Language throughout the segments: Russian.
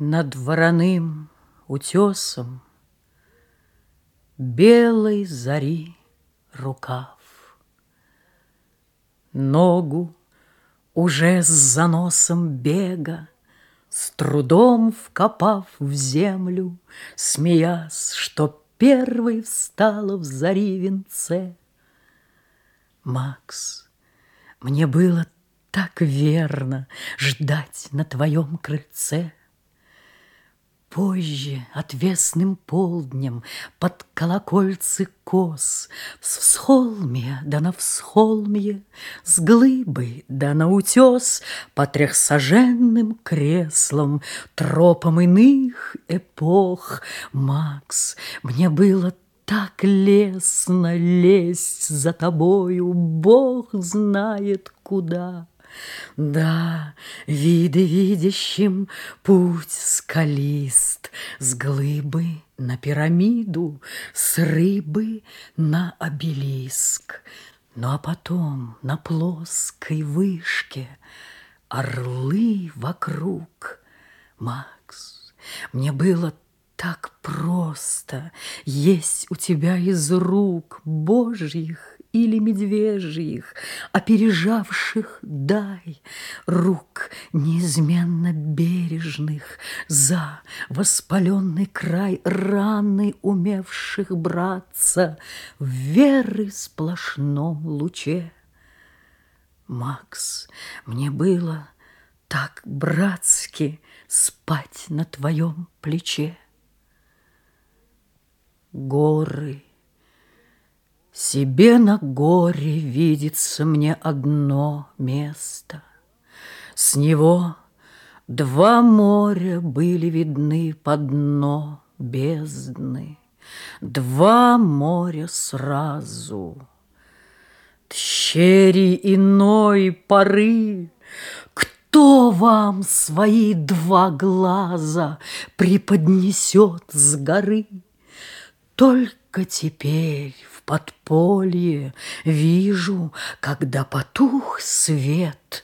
Над вороным утесом Белой зари рукав. Ногу уже с заносом бега, С трудом вкопав в землю, Смеясь, что первой встала в зари венце. Макс, мне было так верно Ждать на твоем крыльце — Позже, отвесным полднем, Под колокольцы кос, С всхолмья да на всхолмье, С глыбы да на утес, По трехсоженным креслам, Тропам иных эпох, Макс, мне было так лестно лезть за тобою, Бог знает куда. Да, виды видящим путь скалист, С глыбы на пирамиду, с рыбы на обелиск. Ну а потом на плоской вышке Орлы вокруг. Макс, мне было так просто Есть у тебя из рук Божьих или медвежьих, Опережавших дай рук неизменно бережных За воспаленный край раны, умевших браться В веры сплошном луче. Макс, мне было так братски Спать на твоем плече. Горы себе на горе видится мне одно место. С него два моря были видны под дно бездны, Два моря сразу. Тщери иной поры, Кто вам свои два глаза Преподнесет с горы? Только теперь в подполье вижу, когда потух свет,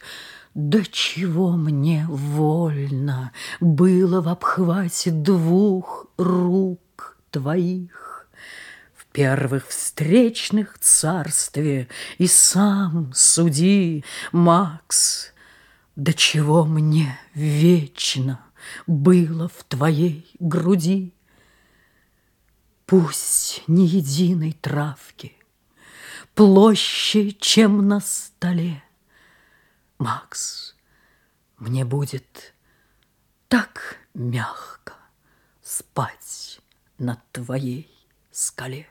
до чего мне вольно было в обхвате двух рук твоих. В первых встречных царстве и сам суди, Макс, до чего мне вечно было в твоей груди. Пусть ни единой травки Площе, чем на столе. Макс, мне будет так мягко Спать над твоей скале.